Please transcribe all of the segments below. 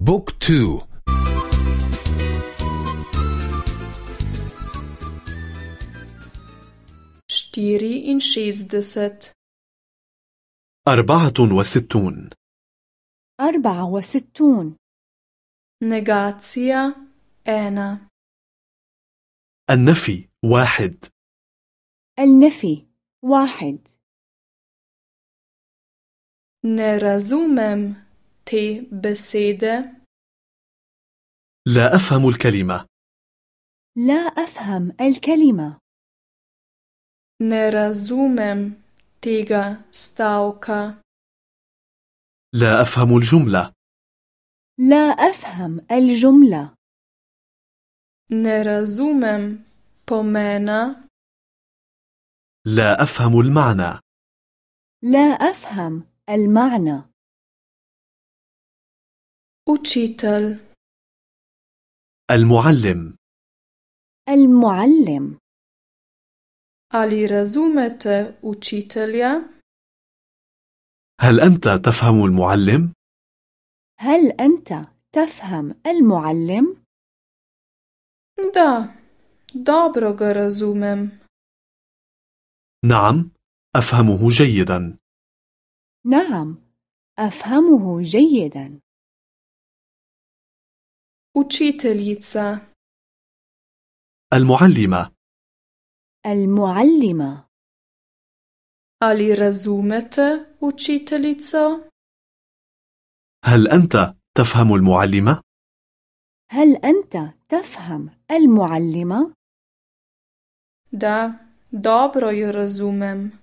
book two. štiriinšestdeset. أربعة وستون. أربعة وستون. Negacija ena. النفي واحد. النفي واحد. razumem te besede. لا أفهم الكلمة لا أفهم الكلمة Ne razumem tega stavka. لا أفهم الجملة لا أفهم الجملة Ne razumem pomena. لا أفهم المعنى لا أفهم المعنى Učitelj. المعلم المعلم Ali razumete učitelja? هل أنت تفهم المعلم؟ هل أنت تفهم المعلم؟ Da, dobro ga razumem. نعم أفهمه جيدا نعم أفهمه جيدا Učiteljica. المعلمة المعلمة Ali razumete učiteljico? هل أنت تفهم المعلمة؟ هل أنت تفهم المعلمة؟ Da, dobro jo razumem.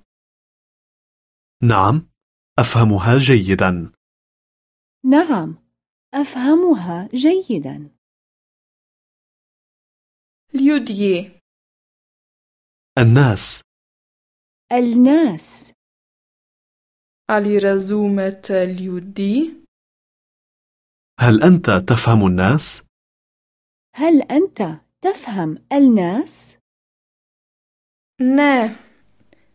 نعم أفهمها جيدا نعم أفهمها جيدا Ljudje. الناس الناس Ali razumete ljudi? هل أنت تفهم الناس؟ هل أنت تفهم الناس؟ Ne,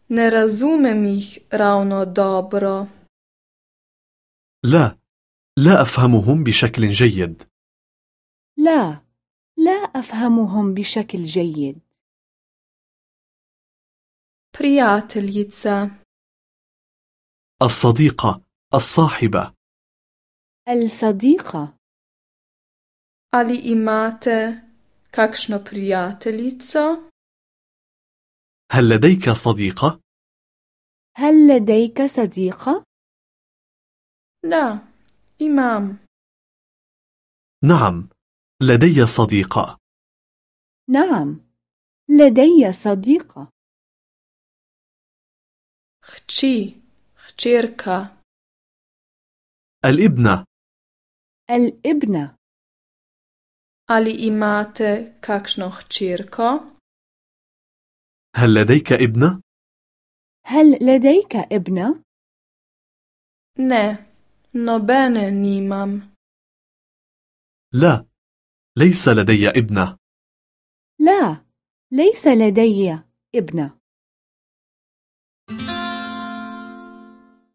ne razumem jih ravno dobro. لا لا أفهمهم بشكل جيد لا لا أفهمهم بشكل جيد Prijateljica. الصديقة الصاحبة الصديقة Ali imate kakšno prijateljico? هل لديك صديقة؟ هل لديك صديقة؟ Da, imam. نعم لدي صديقة نعم لدي صديقة Hči, hčerka. الابنة الابنة Ali imate kakšno hčerko? هل لديك ابنة؟ هل لديك ابنة؟ Ne, nobene nimam. لا ليس لدي ابنة لا ليس لدي ابنة